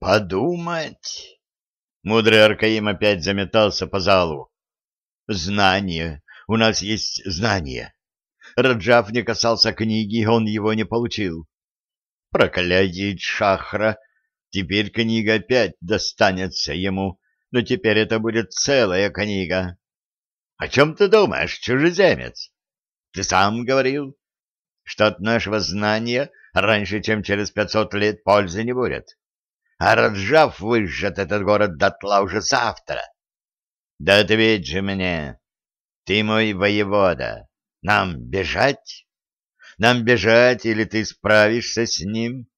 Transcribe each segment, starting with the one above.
Подумать. Мудрый Аркаим опять заметался по залу. Знание. У нас есть знание. Раджав не касался книги, он его не получил. Проклятие Шахра. Теперь книга опять достанется ему, но теперь это будет целая книга. О чем ты думаешь, чужеземец? Ты сам говорил, что от нашего знания раньше, чем через пятьсот лет, пользы не будет. А Раджав выжжет этот город дотла уже завтра. Да ответь же мне, ты мой воевода, нам бежать? Нам бежать, или ты справишься с ним?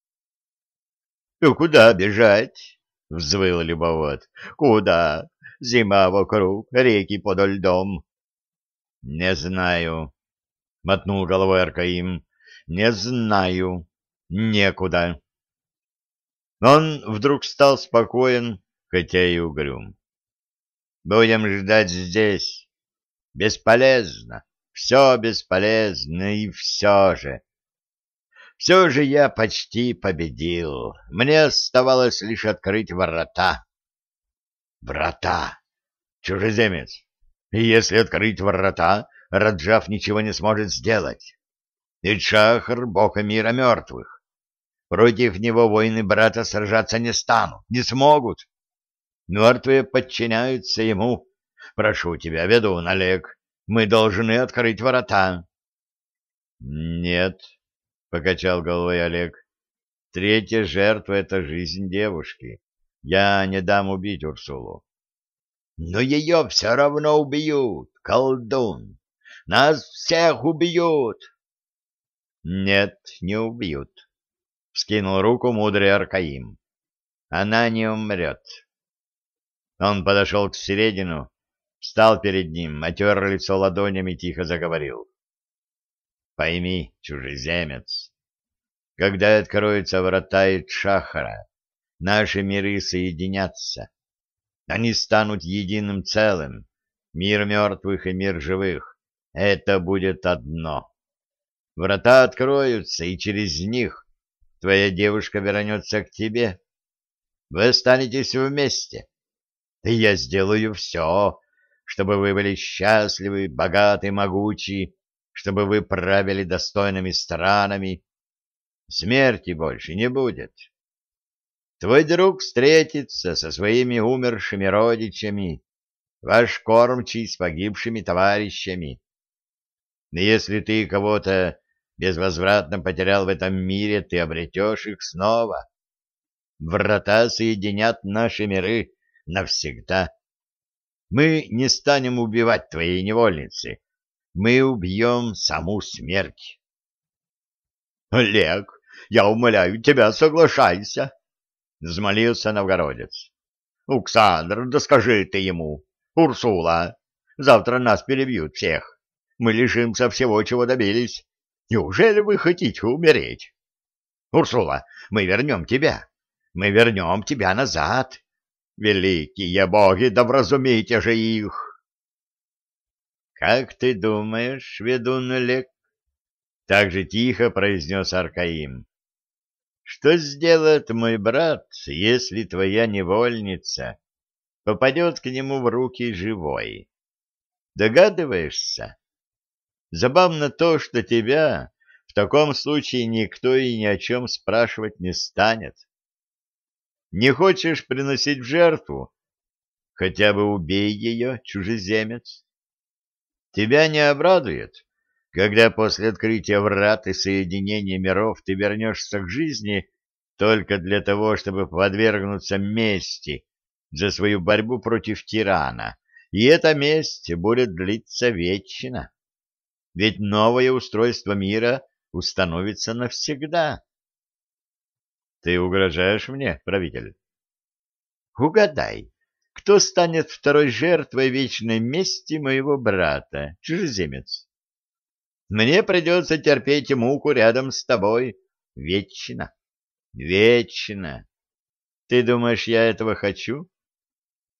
— Ну, куда бежать? — взвыл любовод. — Куда? Зима вокруг, реки подо льдом. — Не знаю, — мотнул головой Аркаим. — Не знаю. Некуда. Он вдруг стал спокоен, хотя и угрюм. — Будем ждать здесь. Бесполезно. Все бесполезно, и все же. Все же я почти победил. Мне оставалось лишь открыть ворота. Врата! Чужеземец! И если открыть врата, Раджав ничего не сможет сделать. Ведь Шахар — бога мира мертвых. Против него воины брата сражаться не станут, не смогут. Мертвые подчиняются ему. Прошу тебя, ведун Олег, мы должны открыть ворота. — Нет, — покачал головой Олег, — третья жертва — это жизнь девушки. Я не дам убить Урсулу. — Но ее все равно убьют, колдун. Нас всех убьют. — Нет, не убьют, — вскинул руку мудрый Аркаим. — Она не умрет. Он подошел к середину встал перед ним, отер лицо ладонями тихо заговорил. «Пойми, чужеземец, когда откроются врата Итшахара, наши миры соединятся. Они станут единым целым, мир мертвых и мир живых. Это будет одно. Врата откроются, и через них твоя девушка вернется к тебе. Вы останетесь вместе, и я сделаю все, чтобы вы были счастливы, богаты, могучи, чтобы вы правили достойными странами. Смерти больше не будет. Твой друг встретится со своими умершими родичами, ваш кормчий с погибшими товарищами. Но если ты кого-то безвозвратно потерял в этом мире, ты обретешь их снова. Врата соединят наши миры навсегда. Мы не станем убивать твоей невольницы. Мы убьем саму смерть. — Олег, я умоляю тебя, соглашайся, — взмолился новгородец. — Александр, да скажи ты ему. Урсула, завтра нас перебьют всех. Мы лишимся всего, чего добились. Неужели вы хотите умереть? Урсула, мы вернем тебя. Мы вернем тебя назад. Великие боги, да вразумите же их! — Как ты думаешь, ведун Олег? — так же тихо произнес Аркаим. — Что сделает мой брат, если твоя невольница попадет к нему в руки живой? Догадываешься? Забавно то, что тебя в таком случае никто и ни о чем спрашивать не станет. — не хочешь приносить в жертву? Хотя бы убей ее, чужеземец. Тебя не обрадует, когда после открытия врат и соединения миров ты вернешься к жизни только для того, чтобы подвергнуться мести за свою борьбу против тирана, и эта месть будет длиться вечно. Ведь новое устройство мира установится навсегда. Ты угрожаешь мне, правитель? Угадай, кто станет второй жертвой вечной мести моего брата, чужеземец? Мне придется терпеть муку рядом с тобой вечно, вечно. Ты думаешь, я этого хочу?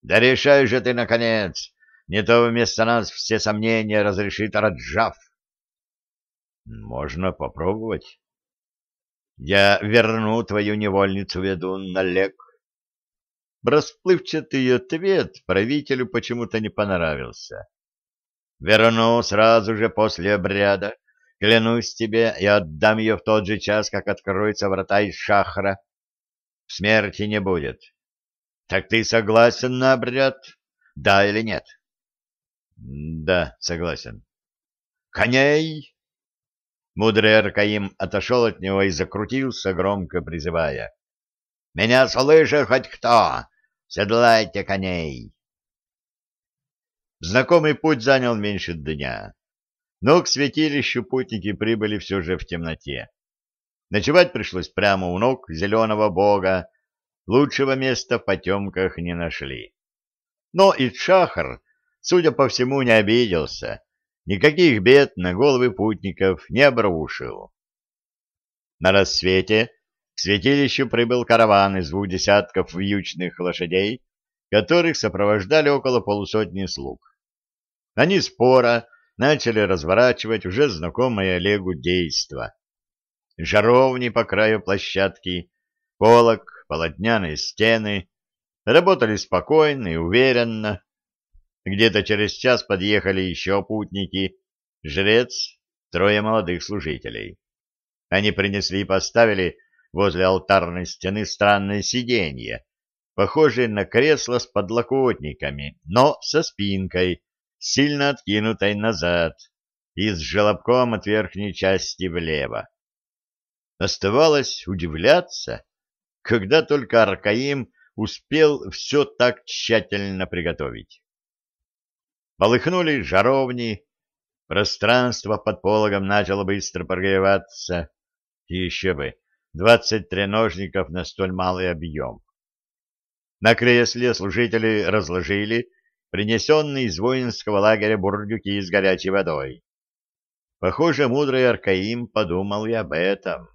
Да решай же ты, наконец, не то вместо нас все сомнения разрешит Раджав. Можно попробовать. Я верну твою невольницу, ведун, Олег. Расплывчатый ответ правителю почему-то не понравился. Верну сразу же после обряда. Клянусь тебе, и отдам ее в тот же час, как откроются врата из шахра. Смерти не будет. Так ты согласен на обряд? Да или нет? Да, согласен. Коней! Мудрый Аркаим отошел от него и закрутился, громко призывая. «Меня слышит хоть кто? Седлайте коней!» Знакомый путь занял меньше дня, но к святилищу путники прибыли все же в темноте. Ночевать пришлось прямо у ног зеленого бога, лучшего места в потемках не нашли. Но и Шахар, судя по всему, не обиделся, никаких бед на головы путников не обрушил. На рассвете к святилищу прибыл караван из двух десятков вьючных лошадей, которых сопровождали около полусотни слуг. Они спора начали разворачивать уже знакомое Олегу действо. Жаровни по краю площадки, полок, полотняные стены работали спокойно и уверенно. Где-то через час подъехали еще путники, жрец, трое молодых служителей. Они принесли и поставили возле алтарной стены странное сиденье, похожее на кресло с подлокотниками, но со спинкой, сильно откинутой назад и с желобком от верхней части влево. Оставалось удивляться, когда только Аркаим успел все так тщательно приготовить. Полыхнули жаровни, пространство под пологом начало быстро прогреваться, и еще бы, двадцать треножников на столь малый объем. На кресле служители разложили принесенные из воинского лагеря бурдюки с горячей водой. Похоже, мудрый Аркаим подумал и об этом.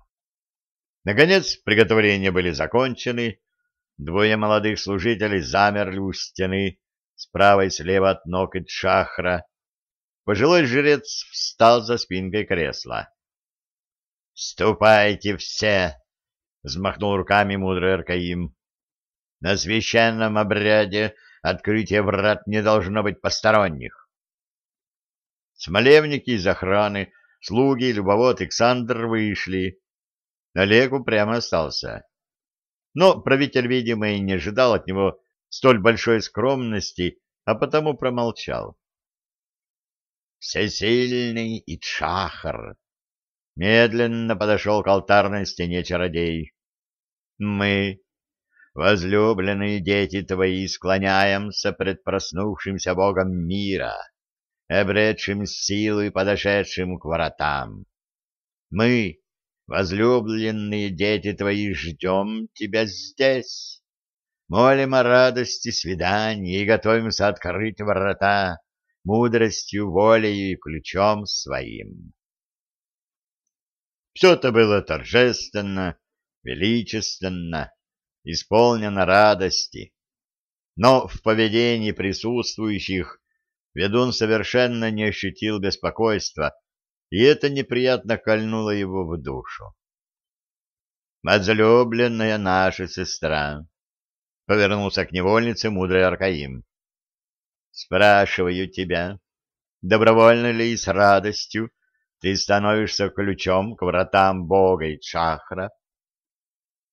Наконец, приготовления были закончены, двое молодых служителей замерли у стены, справа и слева от ног и шахра. Пожилой жрец встал за спинкой кресла. «Ступайте все!» — взмахнул руками мудрый Аркаим. «На священном обряде Открытие врат не должно быть посторонних. Смолевники из охраны, слуги, любовод Александр вышли. Олег упрямо остался. Но правитель, видимо, и не ожидал от него столь большой скромности, а потому промолчал. Всесильный Ичахар медленно подошел к алтарной стене чародей. Мы, возлюбленные дети твои, склоняемся пред проснувшимся Богом мира, обретшим и подошедшим к воротам. Мы, возлюбленные дети твои, ждем тебя здесь. Молим о радости свидания и готовимся открыть врата мудростью, волей и ключом своим. Все это было торжественно, величественно, исполнена радости. Но в поведении присутствующих ведун совершенно не ощутил беспокойства, и это неприятно кольнуло его в душу. «Возлюбленная наша сестра», — повернулся к невольнице мудрый Аркаим, — «спрашиваю тебя, добровольно ли и с радостью ты становишься ключом к вратам Бога и Чахра?»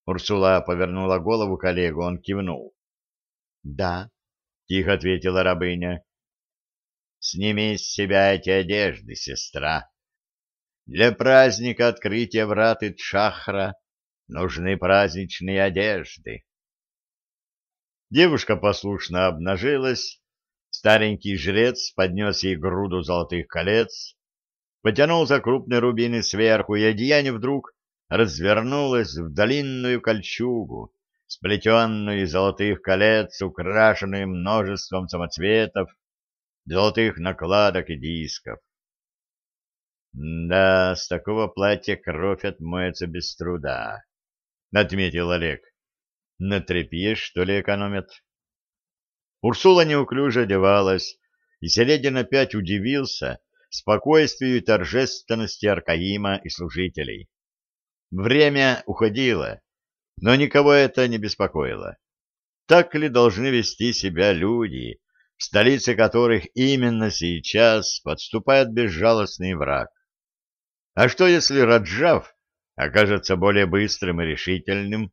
Урсула повернула голову к Олегу, он кивнул. — Да, — тихо ответила рабыня. — Сними с себя эти одежды, сестра. Для праздника открытия врат и Тшахра нужны праздничные одежды. Девушка послушно обнажилась, старенький жрец поднес ей груду золотых колец, потянул за крупные рубины сверху, и одеяние вдруг развернулась в длинную кольчугу, сплетенную из золотых колец, украшенную множеством самоцветов, золотых накладок и дисков. «Да, с такого платья кровь отмоется без труда», — отметил Олег. На тряпье, что ли, экономят? Урсула неуклюже одевалась, и Селедин опять удивился спокойствию и торжественности Аркаима и служителей. Время уходило, но никого это не беспокоило. Так ли должны вести себя люди, в столице которых именно сейчас подступает безжалостный враг? А что, если Раджав окажется более быстрым и решительным,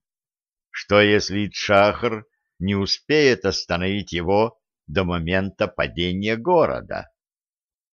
что если Джахр не успеет остановить его до момента падения города?